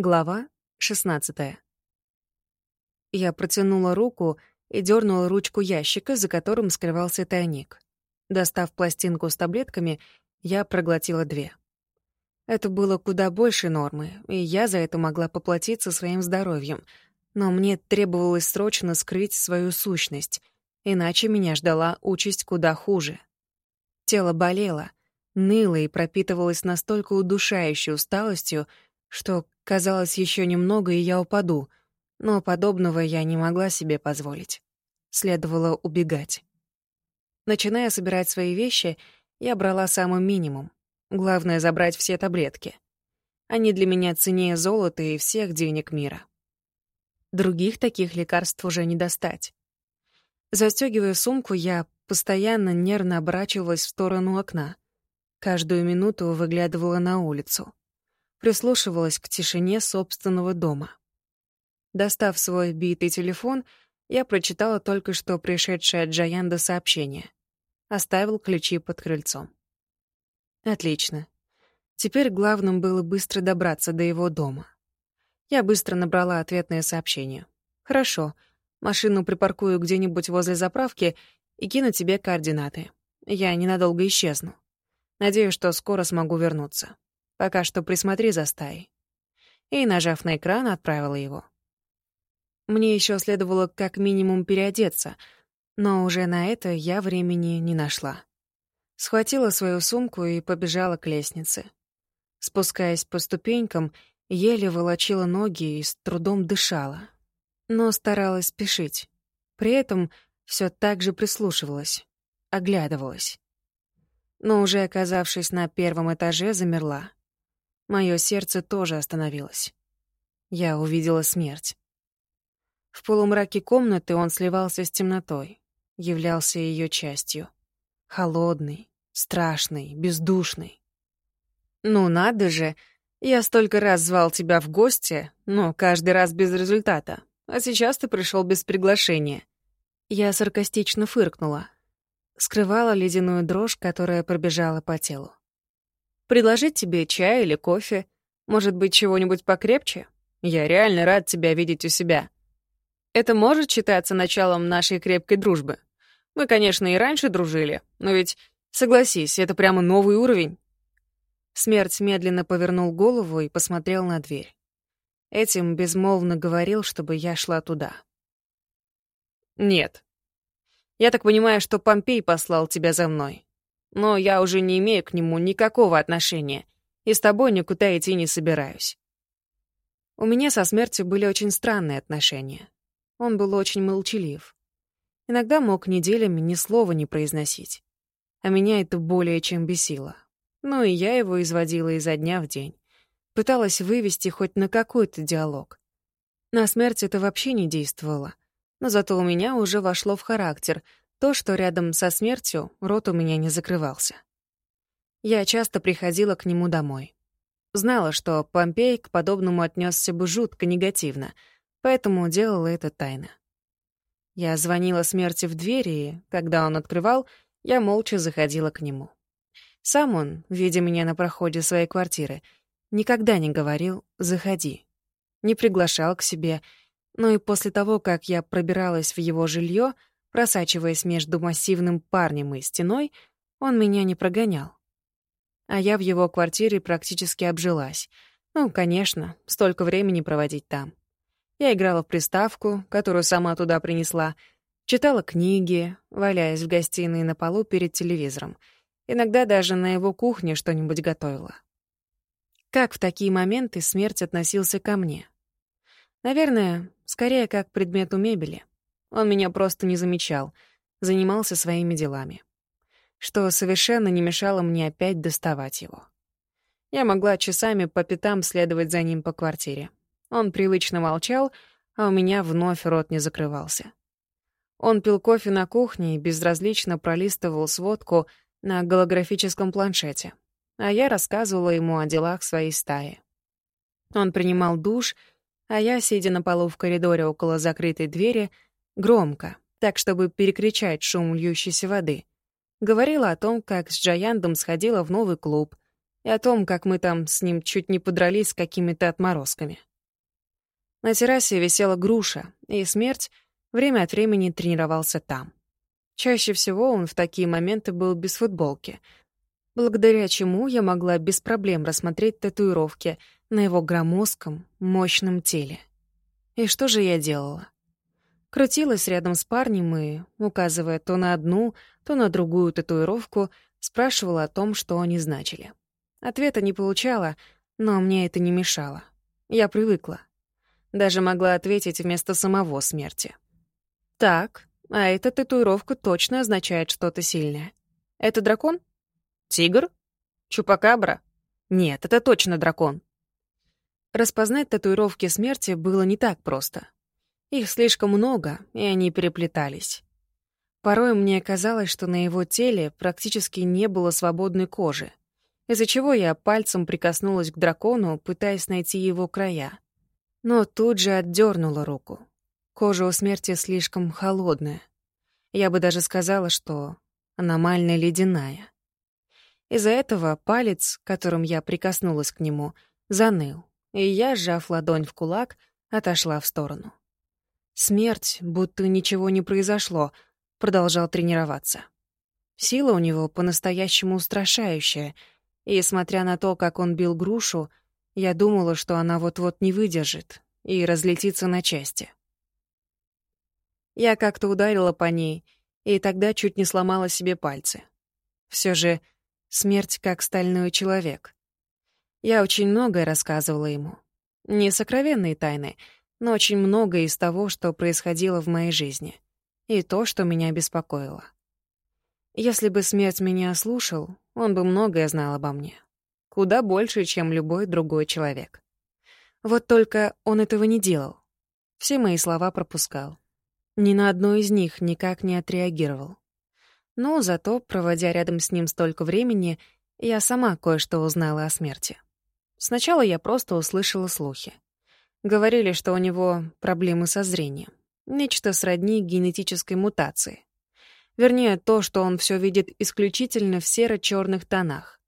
Глава 16. Я протянула руку и дернула ручку ящика, за которым скрывался тайник. Достав пластинку с таблетками, я проглотила две. Это было куда больше нормы, и я за это могла поплатиться своим здоровьем, но мне требовалось срочно скрыть свою сущность, иначе меня ждала участь куда хуже. Тело болело, ныло и пропитывалось настолько удушающей усталостью, что Казалось, еще немного, и я упаду, но подобного я не могла себе позволить. Следовало убегать. Начиная собирать свои вещи, я брала самый минимум. Главное — забрать все таблетки. Они для меня ценнее золота и всех денег мира. Других таких лекарств уже не достать. Застёгивая сумку, я постоянно нервно оборачивалась в сторону окна. Каждую минуту выглядывала на улицу прислушивалась к тишине собственного дома. Достав свой битый телефон, я прочитала только что пришедшее от Джаянда сообщение. Оставил ключи под крыльцом. Отлично. Теперь главным было быстро добраться до его дома. Я быстро набрала ответное сообщение. «Хорошо. Машину припаркую где-нибудь возле заправки и кину тебе координаты. Я ненадолго исчезну. Надеюсь, что скоро смогу вернуться. Пока что присмотри за стаей. И, нажав на экран, отправила его. Мне еще следовало как минимум переодеться, но уже на это я времени не нашла. Схватила свою сумку и побежала к лестнице. Спускаясь по ступенькам, еле волочила ноги и с трудом дышала. Но старалась спешить. При этом все так же прислушивалась, оглядывалась. Но уже оказавшись на первом этаже, замерла. Мое сердце тоже остановилось. Я увидела смерть. В полумраке комнаты он сливался с темнотой, являлся ее частью. Холодный, страшный, бездушный. «Ну надо же! Я столько раз звал тебя в гости, но каждый раз без результата. А сейчас ты пришел без приглашения». Я саркастично фыркнула. Скрывала ледяную дрожь, которая пробежала по телу. Предложить тебе чай или кофе? Может быть, чего-нибудь покрепче? Я реально рад тебя видеть у себя. Это может считаться началом нашей крепкой дружбы. Мы, конечно, и раньше дружили, но ведь, согласись, это прямо новый уровень. Смерть медленно повернул голову и посмотрел на дверь. Этим безмолвно говорил, чтобы я шла туда. «Нет. Я так понимаю, что Помпей послал тебя за мной но я уже не имею к нему никакого отношения и с тобой никуда идти не собираюсь. У меня со смертью были очень странные отношения. Он был очень молчалив. Иногда мог неделями ни слова не произносить. А меня это более чем бесило. Ну и я его изводила изо дня в день. Пыталась вывести хоть на какой-то диалог. На смерть это вообще не действовало. Но зато у меня уже вошло в характер то, что рядом со смертью рот у меня не закрывался. Я часто приходила к нему домой. Знала, что Помпей к подобному отнесся бы жутко негативно, поэтому делала это тайно. Я звонила смерти в дверь, и, когда он открывал, я молча заходила к нему. Сам он, видя меня на проходе своей квартиры, никогда не говорил «заходи», не приглашал к себе, но и после того, как я пробиралась в его жилье, Просачиваясь между массивным парнем и стеной, он меня не прогонял. А я в его квартире практически обжилась. Ну, конечно, столько времени проводить там. Я играла в приставку, которую сама туда принесла, читала книги, валяясь в гостиной на полу перед телевизором. Иногда даже на его кухне что-нибудь готовила. Как в такие моменты смерть относился ко мне? Наверное, скорее как к предмету мебели. Он меня просто не замечал, занимался своими делами. Что совершенно не мешало мне опять доставать его. Я могла часами по пятам следовать за ним по квартире. Он привычно молчал, а у меня вновь рот не закрывался. Он пил кофе на кухне и безразлично пролистывал сводку на голографическом планшете, а я рассказывала ему о делах своей стаи. Он принимал душ, а я, сидя на полу в коридоре около закрытой двери, Громко, так, чтобы перекричать шум льющейся воды. Говорила о том, как с Джаяндом сходила в новый клуб, и о том, как мы там с ним чуть не подрались с какими-то отморозками. На террасе висела груша, и смерть время от времени тренировался там. Чаще всего он в такие моменты был без футболки, благодаря чему я могла без проблем рассмотреть татуировки на его громоздком, мощном теле. И что же я делала? Крутилась рядом с парнем и, указывая то на одну, то на другую татуировку, спрашивала о том, что они значили. Ответа не получала, но мне это не мешало. Я привыкла. Даже могла ответить вместо самого смерти. «Так, а эта татуировка точно означает что-то сильное. Это дракон? Тигр? Чупакабра? Нет, это точно дракон». Распознать татуировки смерти было не так просто. Их слишком много, и они переплетались. Порой мне казалось, что на его теле практически не было свободной кожи, из-за чего я пальцем прикоснулась к дракону, пытаясь найти его края. Но тут же отдернула руку. Кожа у смерти слишком холодная. Я бы даже сказала, что аномально ледяная. Из-за этого палец, которым я прикоснулась к нему, заныл, и я, сжав ладонь в кулак, отошла в сторону. Смерть, будто ничего не произошло, продолжал тренироваться. Сила у него по-настоящему устрашающая, и, смотря на то, как он бил грушу, я думала, что она вот-вот не выдержит и разлетится на части. Я как-то ударила по ней, и тогда чуть не сломала себе пальцы. Все же смерть как стальной человек. Я очень многое рассказывала ему. Не сокровенные тайны, но очень многое из того, что происходило в моей жизни. И то, что меня беспокоило. Если бы смерть меня слушал, он бы многое знал обо мне. Куда больше, чем любой другой человек. Вот только он этого не делал. Все мои слова пропускал. Ни на одно из них никак не отреагировал. Но зато, проводя рядом с ним столько времени, я сама кое-что узнала о смерти. Сначала я просто услышала слухи. Говорили, что у него проблемы со зрением. Нечто сродни генетической мутации. Вернее, то, что он все видит исключительно в серо черных тонах.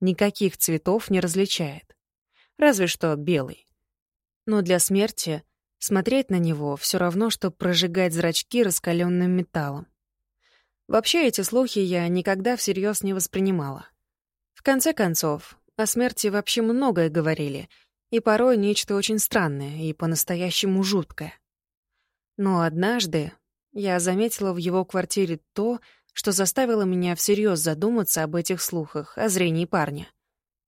Никаких цветов не различает. Разве что белый. Но для смерти Смотреть на него все равно, что прожигать зрачки раскаленным металлом. Вообще эти слухи я никогда всерьез не воспринимала. В конце концов, о смерти вообще многое говорили, и порой нечто очень странное и по-настоящему жуткое. Но однажды я заметила в его квартире то, что заставило меня всерьез задуматься об этих слухах, о зрении парня.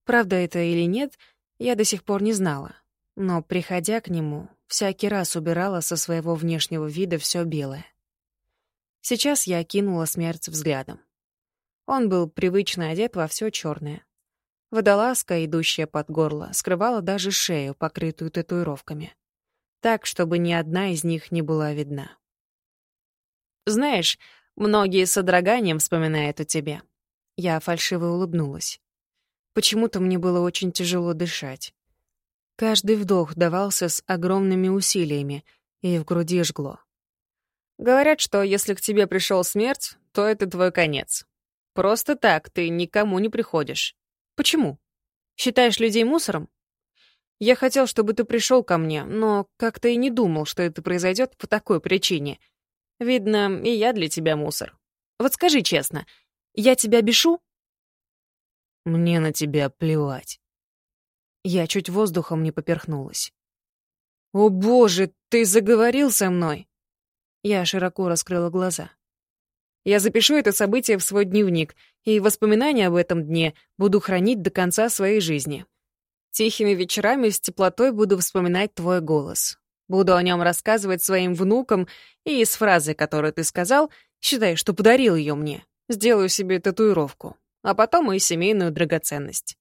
Правда это или нет, я до сих пор не знала. Но, приходя к нему, всякий раз убирала со своего внешнего вида все белое. Сейчас я окинула смерть взглядом. Он был привычно одет во все черное. Водолазка, идущая под горло, скрывала даже шею, покрытую татуировками. Так, чтобы ни одна из них не была видна. «Знаешь, многие с содроганием вспоминают о тебе». Я фальшиво улыбнулась. Почему-то мне было очень тяжело дышать. Каждый вдох давался с огромными усилиями, и в груди жгло. Говорят, что если к тебе пришел смерть, то это твой конец. Просто так ты никому не приходишь. Почему? Считаешь людей мусором? Я хотел, чтобы ты пришел ко мне, но как-то и не думал, что это произойдет по такой причине. Видно, и я для тебя мусор. Вот скажи честно, я тебя бешу? Мне на тебя плевать. Я чуть воздухом не поперхнулась. «О боже, ты заговорил со мной!» Я широко раскрыла глаза. «Я запишу это событие в свой дневник, и воспоминания об этом дне буду хранить до конца своей жизни. Тихими вечерами с теплотой буду вспоминать твой голос. Буду о нем рассказывать своим внукам, и из фразы, которую ты сказал, считай, что подарил ее мне. Сделаю себе татуировку, а потом и семейную драгоценность.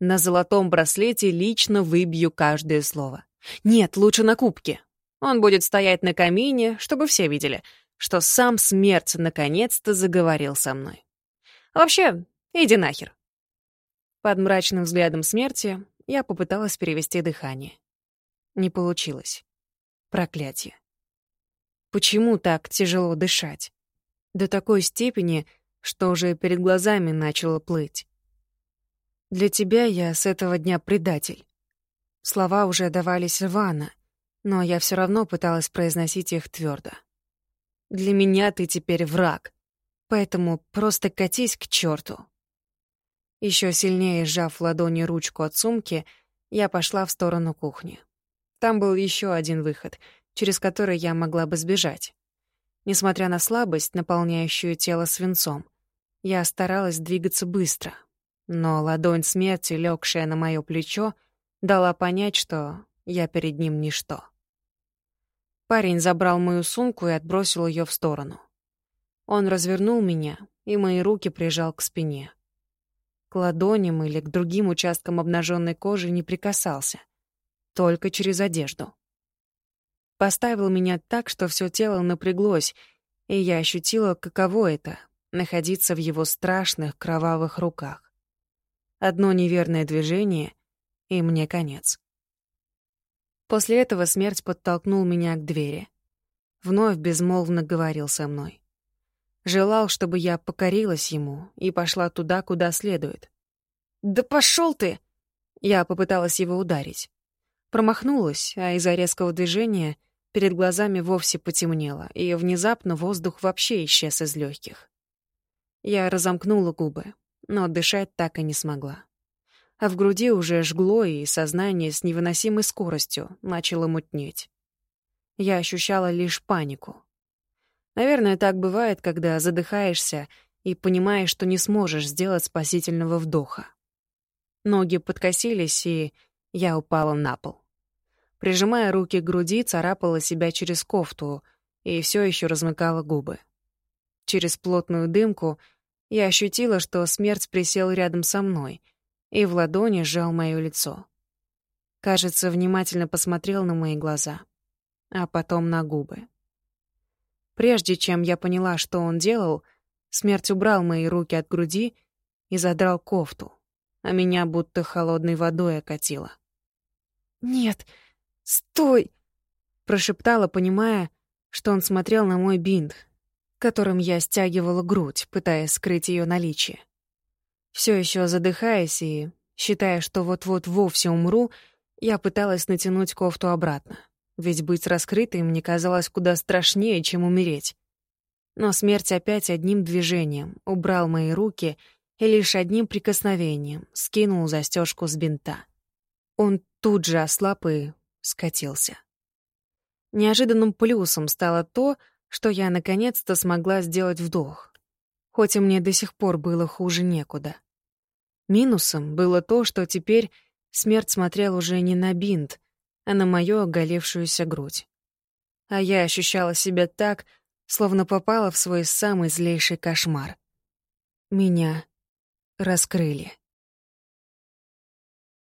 На золотом браслете лично выбью каждое слово. Нет, лучше на кубке. Он будет стоять на камине, чтобы все видели, что сам смерть наконец-то заговорил со мной. Вообще, иди нахер. Под мрачным взглядом смерти я попыталась перевести дыхание. Не получилось. Проклятие. Почему так тяжело дышать? До такой степени, что уже перед глазами начало плыть. Для тебя я с этого дня предатель. Слова уже давались рвано, но я все равно пыталась произносить их твердо. Для меня ты теперь враг, поэтому просто катись к черту. Еще сильнее сжав ладони ручку от сумки, я пошла в сторону кухни. Там был еще один выход, через который я могла бы сбежать. Несмотря на слабость, наполняющую тело свинцом, я старалась двигаться быстро. Но ладонь смерти, легшая на мое плечо, дала понять, что я перед ним ничто. Парень забрал мою сумку и отбросил ее в сторону. Он развернул меня, и мои руки прижал к спине. К ладоням или к другим участкам обнаженной кожи не прикасался, только через одежду. Поставил меня так, что все тело напряглось, и я ощутила, каково это — находиться в его страшных кровавых руках. Одно неверное движение — и мне конец. После этого смерть подтолкнул меня к двери. Вновь безмолвно говорил со мной. Желал, чтобы я покорилась ему и пошла туда, куда следует. «Да пошел ты!» Я попыталась его ударить. Промахнулась, а из-за резкого движения перед глазами вовсе потемнело, и внезапно воздух вообще исчез из легких. Я разомкнула губы, но дышать так и не смогла а в груди уже жгло, и сознание с невыносимой скоростью начало мутнеть. Я ощущала лишь панику. Наверное, так бывает, когда задыхаешься и понимаешь, что не сможешь сделать спасительного вдоха. Ноги подкосились, и я упала на пол. Прижимая руки к груди, царапала себя через кофту и все еще размыкала губы. Через плотную дымку я ощутила, что смерть присел рядом со мной — и в ладони сжал моё лицо. Кажется, внимательно посмотрел на мои глаза, а потом на губы. Прежде чем я поняла, что он делал, смерть убрал мои руки от груди и задрал кофту, а меня будто холодной водой окатило. «Нет, стой!» — прошептала, понимая, что он смотрел на мой бинт, которым я стягивала грудь, пытаясь скрыть ее наличие. Все еще задыхаясь и считая, что вот-вот вовсе умру, я пыталась натянуть кофту обратно. Ведь быть раскрытой мне казалось куда страшнее, чем умереть. Но смерть опять одним движением убрал мои руки и лишь одним прикосновением скинул застежку с бинта. Он тут же ослаб и скатился. Неожиданным плюсом стало то, что я наконец-то смогла сделать вдох, хоть и мне до сих пор было хуже некуда. Минусом было то, что теперь смерть смотрел уже не на бинт, а на мою оголевшуюся грудь. А я ощущала себя так, словно попала в свой самый злейший кошмар. Меня раскрыли.